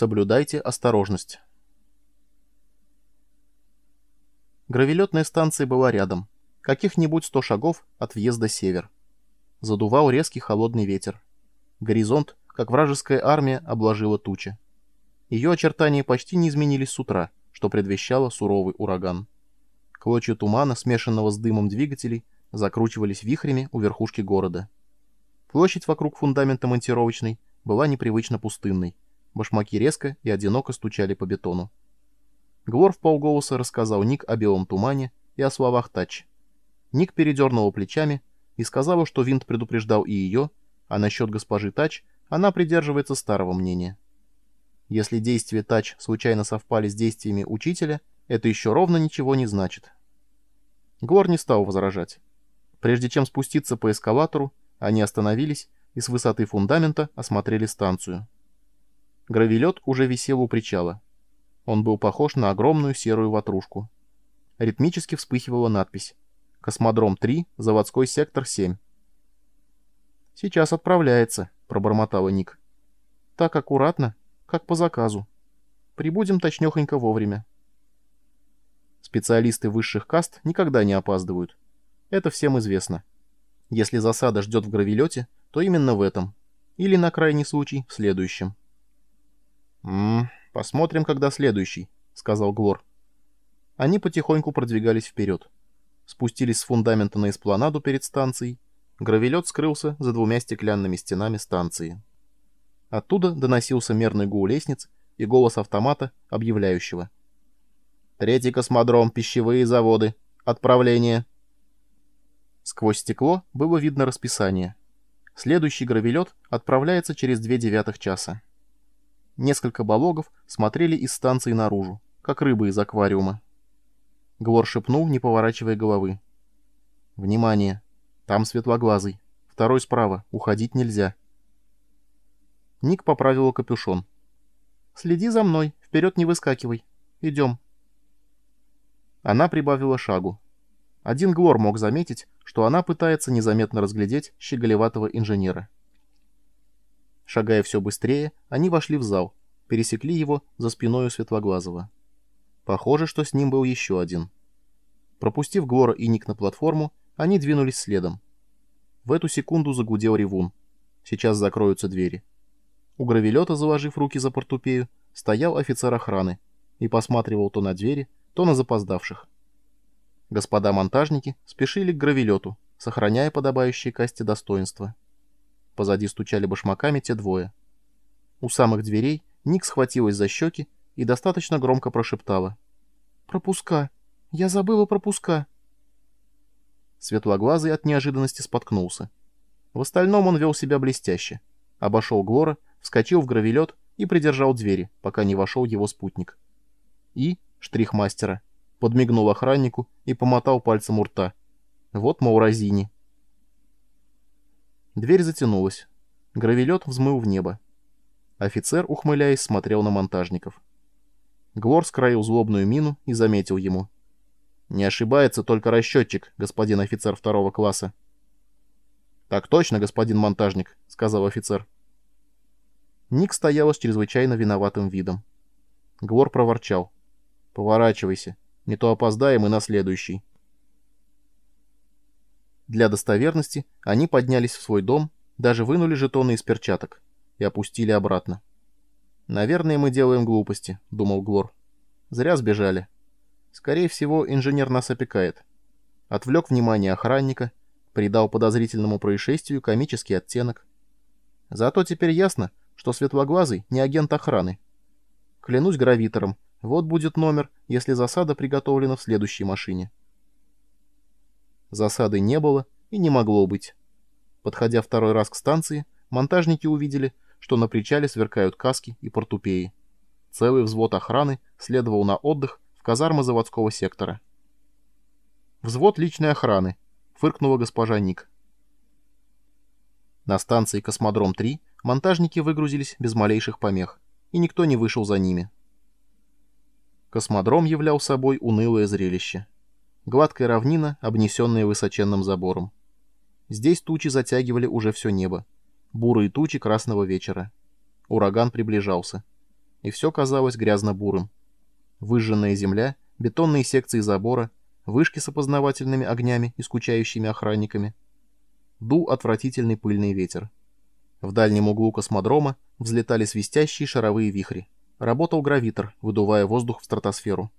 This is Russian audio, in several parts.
Соблюдайте осторожность. Гравелетная станция была рядом, каких-нибудь сто шагов от въезда север. Задувал резкий холодный ветер. Горизонт, как вражеская армия, обложила тучи. Ее очертания почти не изменились с утра, что предвещало суровый ураган. Клочья тумана, смешанного с дымом двигателей, закручивались вихрями у верхушки города. Площадь вокруг фундамента монтировочной была непривычно пустынной. Башмаки резко и одиноко стучали по бетону. Глор в полголоса рассказал Ник о белом тумане и о словах Тач. Ник передернула плечами и сказала, что Винт предупреждал и ее, а насчет госпожи Тач она придерживается старого мнения. Если действия Тач случайно совпали с действиями учителя, это еще ровно ничего не значит. Глор не стал возражать. Прежде чем спуститься по эскалатору, они остановились и с высоты фундамента осмотрели станцию. Гравелет уже висел у причала. Он был похож на огромную серую ватрушку. Ритмически вспыхивала надпись «Космодром-3, заводской сектор 7». «Сейчас отправляется», — пробормотала Ник. «Так аккуратно, как по заказу. Прибудем точнёхонько вовремя». Специалисты высших каст никогда не опаздывают. Это всем известно. Если засада ждет в гравелете, то именно в этом. Или, на крайний случай, в следующем. «Ммм, посмотрим, когда следующий», — сказал Глор. Они потихоньку продвигались вперед. Спустились с фундамента на эспланаду перед станцией. Гравелет скрылся за двумя стеклянными стенами станции. Оттуда доносился мерный гул лестниц и голос автомата, объявляющего. «Третий космодром, пищевые заводы. Отправление». Сквозь стекло было видно расписание. Следующий гравелет отправляется через две девятых часа. Несколько балогов смотрели из станции наружу, как рыбы из аквариума. Глор шепнул, не поворачивая головы. «Внимание! Там светлоглазый. Второй справа. Уходить нельзя». Ник поправил капюшон. «Следи за мной. Вперед не выскакивай. Идем». Она прибавила шагу. Один Глор мог заметить, что она пытается незаметно разглядеть щеголеватого инженера. Шагая все быстрее, они вошли в зал, пересекли его за спиной у Светлоглазого. Похоже, что с ним был еще один. Пропустив Глора и Ник на платформу, они двинулись следом. В эту секунду загудел ревун. Сейчас закроются двери. У гравелета, заложив руки за портупею, стоял офицер охраны и посматривал то на двери, то на запоздавших. Господа монтажники спешили к гравелету, сохраняя подобающие касте достоинства. Позади стучали башмаками те двое. У самых дверей Ник схватилась за щеки и достаточно громко прошептала. «Пропуска! Я забыла пропуска!» Светлоглазый от неожиданности споткнулся. В остальном он вел себя блестяще. Обошел Глора, вскочил в гравелет и придержал двери, пока не вошел его спутник. И, штрих мастера, подмигнул охраннику и помотал пальцем у рта. Вот, мол, разини. Дверь затянулась. Гравелет взмыл в небо. Офицер, ухмыляясь, смотрел на монтажников. Глор скроил злобную мину и заметил ему. «Не ошибается только расчетчик, господин офицер второго класса». «Так точно, господин монтажник», — сказал офицер. Ник стояла с чрезвычайно виноватым видом. Глор проворчал. «Поворачивайся, не то опоздаем и на следующий». Для достоверности они поднялись в свой дом, даже вынули жетоны из перчаток и опустили обратно. «Наверное, мы делаем глупости», — думал Глор. «Зря сбежали. Скорее всего, инженер нас опекает. Отвлек внимание охранника, придал подозрительному происшествию комический оттенок. Зато теперь ясно, что Светлоглазый не агент охраны. Клянусь гравитором, вот будет номер, если засада приготовлена в следующей машине». Засады не было и не могло быть. Подходя второй раз к станции, монтажники увидели, что на причале сверкают каски и портупеи. Целый взвод охраны следовал на отдых в казармы заводского сектора. «Взвод личной охраны», — фыркнула госпожа Ник. На станции «Космодром-3» монтажники выгрузились без малейших помех, и никто не вышел за ними. Космодром являл собой унылое зрелище гладкая равнина, обнесенная высоченным забором. Здесь тучи затягивали уже все небо. Бурые тучи красного вечера. Ураган приближался. и все казалось грязно-бурым. Выжженная земля, бетонные секции забора, вышки с опознавательными огнями и скучающими охранниками. Дул отвратительный пыльный ветер. В дальнем углу космодрома взлетали свистящие шаровые вихри. Работал гравитор, выдувая воздух в стратосферу.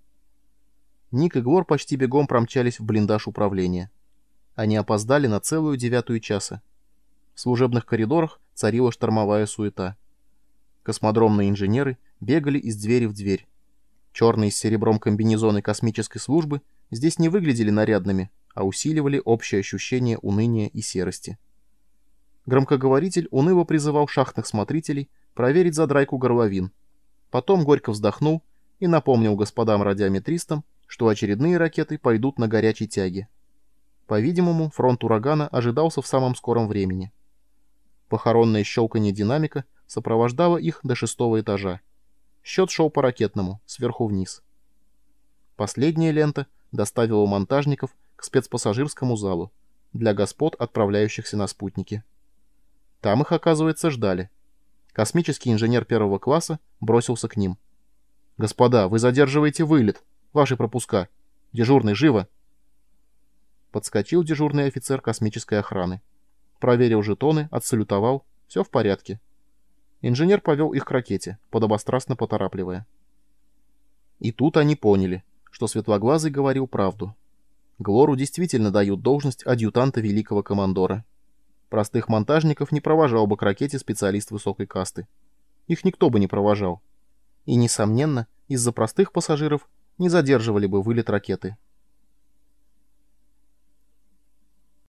Ник и Глор почти бегом промчались в блиндаж управления. Они опоздали на целую девятую часа. В служебных коридорах царила штормовая суета. Космодромные инженеры бегали из двери в дверь. Черные с серебром комбинезоны космической службы здесь не выглядели нарядными, а усиливали общее ощущение уныния и серости. Громкоговоритель уныло призывал шахтных смотрителей проверить задрайку горловин. Потом горько вздохнул и напомнил господам радиометристам, что очередные ракеты пойдут на горячей тяге. По-видимому, фронт урагана ожидался в самом скором времени. Похоронное щелканье динамика сопровождало их до шестого этажа. Счет шел по ракетному, сверху вниз. Последняя лента доставила монтажников к спецпассажирскому залу для господ, отправляющихся на спутники. Там их, оказывается, ждали. Космический инженер первого класса бросился к ним. «Господа, вы задерживаете вылет. Ваши пропуска. Дежурный, живо!» Подскочил дежурный офицер космической охраны. Проверил жетоны, отсалютовал. Все в порядке. Инженер повел их к ракете, подобострастно поторапливая. И тут они поняли, что Светлоглазый говорил правду. Глору действительно дают должность адъютанта великого командора. Простых монтажников не провожал бы к ракете специалист высокой касты. Их никто бы не провожал. И, несомненно, из-за простых пассажиров не задерживали бы вылет ракеты.